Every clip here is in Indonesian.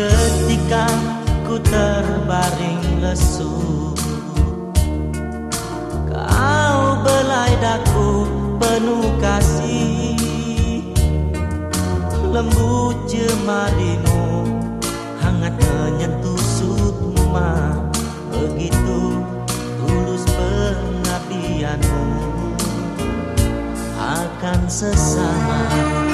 Ketika ku terbaring lesu. Kau belai daku penuh kasih. Lembut jemarimu Hangat menyentuh sutma Begitu tulus pengabdianmu. Akan sesama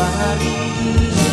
nobody.